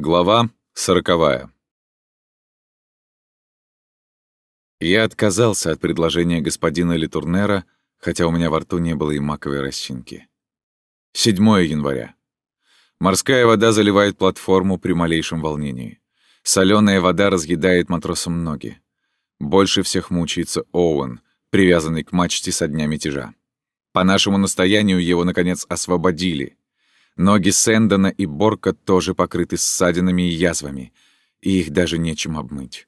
Глава сороковая. Я отказался от предложения господина Литурнера, хотя у меня во рту не было и маковой росинки. 7 января. Морская вода заливает платформу при малейшем волнении. Соленая вода разъедает матросам ноги. Больше всех мучается Оуэн, привязанный к мачте со дня мятежа. По нашему настоянию его, наконец, освободили. Ноги Сэндона и Борка тоже покрыты ссадинами и язвами, и их даже нечем обмыть.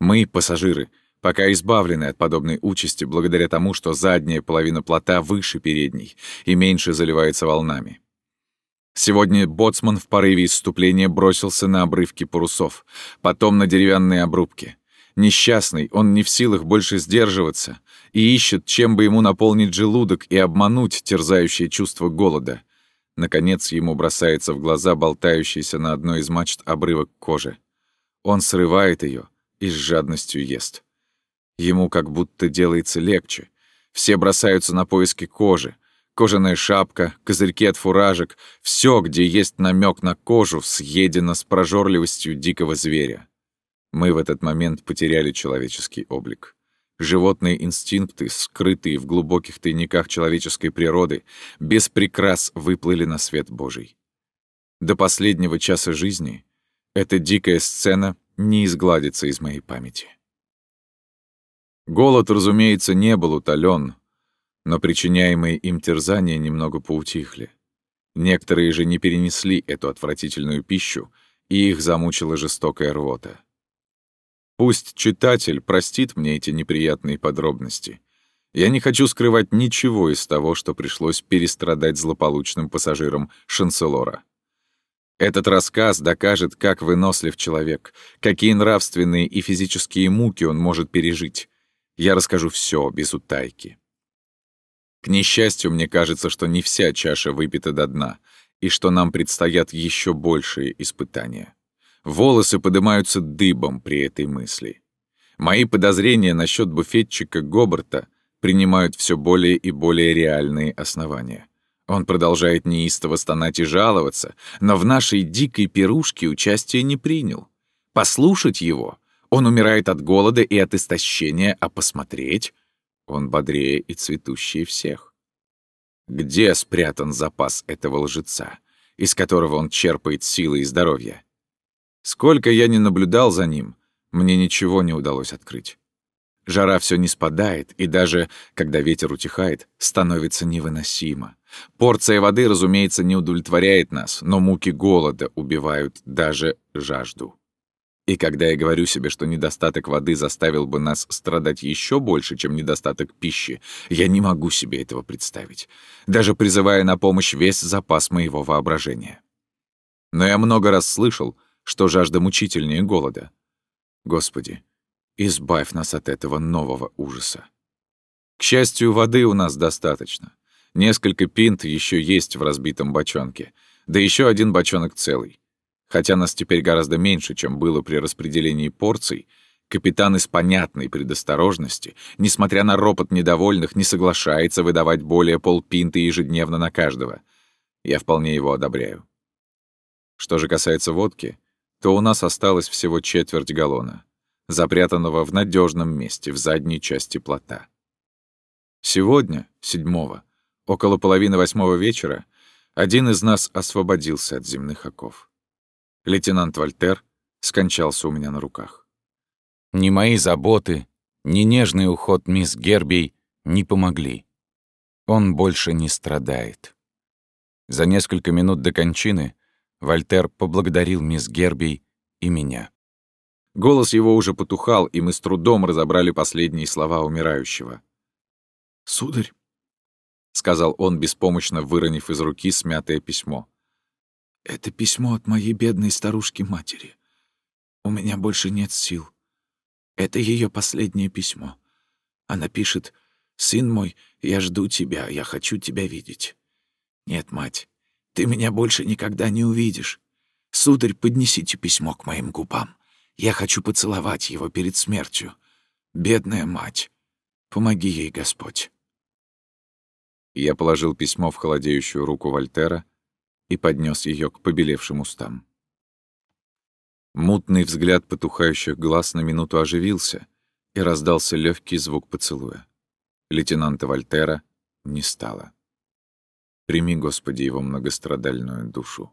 Мы, пассажиры, пока избавлены от подобной участи благодаря тому, что задняя половина плота выше передней и меньше заливается волнами. Сегодня боцман в порыве исступления бросился на обрывки парусов, потом на деревянные обрубки. Несчастный, он не в силах больше сдерживаться и ищет, чем бы ему наполнить желудок и обмануть терзающее чувство голода. Наконец ему бросается в глаза болтающийся на одной из мачт обрывок кожи. Он срывает ее и с жадностью ест. Ему как будто делается легче. Все бросаются на поиски кожи. Кожаная шапка, козырьки от фуражек — все, где есть намек на кожу, съедено с прожорливостью дикого зверя. Мы в этот момент потеряли человеческий облик. Животные инстинкты, скрытые в глубоких тайниках человеческой природы, без прикрас выплыли на свет Божий. До последнего часа жизни эта дикая сцена не изгладится из моей памяти. Голод, разумеется, не был утолен, но причиняемые им терзания немного поутихли. Некоторые же не перенесли эту отвратительную пищу, и их замучила жестокая рвота. Пусть читатель простит мне эти неприятные подробности. Я не хочу скрывать ничего из того, что пришлось перестрадать злополучным пассажирам Шанселора. Этот рассказ докажет, как вынослив человек, какие нравственные и физические муки он может пережить. Я расскажу все без утайки. К несчастью, мне кажется, что не вся чаша выпита до дна, и что нам предстоят еще большие испытания. Волосы поднимаются дыбом при этой мысли. Мои подозрения насчет буфетчика Гобарта принимают все более и более реальные основания. Он продолжает неистово стонать и жаловаться, но в нашей дикой пирушке участия не принял. Послушать его — он умирает от голода и от истощения, а посмотреть — он бодрее и цветущее всех. Где спрятан запас этого лжеца, из которого он черпает силы и здоровье? Сколько я не наблюдал за ним, мне ничего не удалось открыть. Жара все не спадает, и даже, когда ветер утихает, становится невыносимо. Порция воды, разумеется, не удовлетворяет нас, но муки голода убивают даже жажду. И когда я говорю себе, что недостаток воды заставил бы нас страдать еще больше, чем недостаток пищи, я не могу себе этого представить, даже призывая на помощь весь запас моего воображения. Но я много раз слышал, что жажда мучительнее голода. Господи, избавь нас от этого нового ужаса. К счастью, воды у нас достаточно. Несколько пинт еще есть в разбитом бочонке, да еще один бочонок целый. Хотя нас теперь гораздо меньше, чем было при распределении порций, капитан из понятной предосторожности, несмотря на ропот недовольных, не соглашается выдавать более полпинты ежедневно на каждого. Я вполне его одобряю. Что же касается водки, то у нас осталось всего четверть галлона, запрятанного в надежном месте в задней части плота. Сегодня, седьмого, около половины восьмого вечера, один из нас освободился от земных оков. Лейтенант Вольтер скончался у меня на руках. Ни мои заботы, ни нежный уход мисс Гербей не помогли. Он больше не страдает. За несколько минут до кончины Вольтер поблагодарил мисс Гербей и меня. Голос его уже потухал, и мы с трудом разобрали последние слова умирающего. «Сударь», — сказал он, беспомощно выронив из руки смятое письмо. «Это письмо от моей бедной старушки-матери. У меня больше нет сил. Это ее последнее письмо. Она пишет, «Сын мой, я жду тебя, я хочу тебя видеть». Нет, мать, ты меня больше никогда не увидишь. Сударь, поднесите письмо к моим губам. Я хочу поцеловать его перед смертью. Бедная мать, помоги ей, Господь». Я положил письмо в холодеющую руку Вольтера и поднес ее к побелевшим устам. Мутный взгляд потухающих глаз на минуту оживился, и раздался легкий звук поцелуя. Лейтенанта Вольтера не стало. Прими, Господи, его многострадальную душу.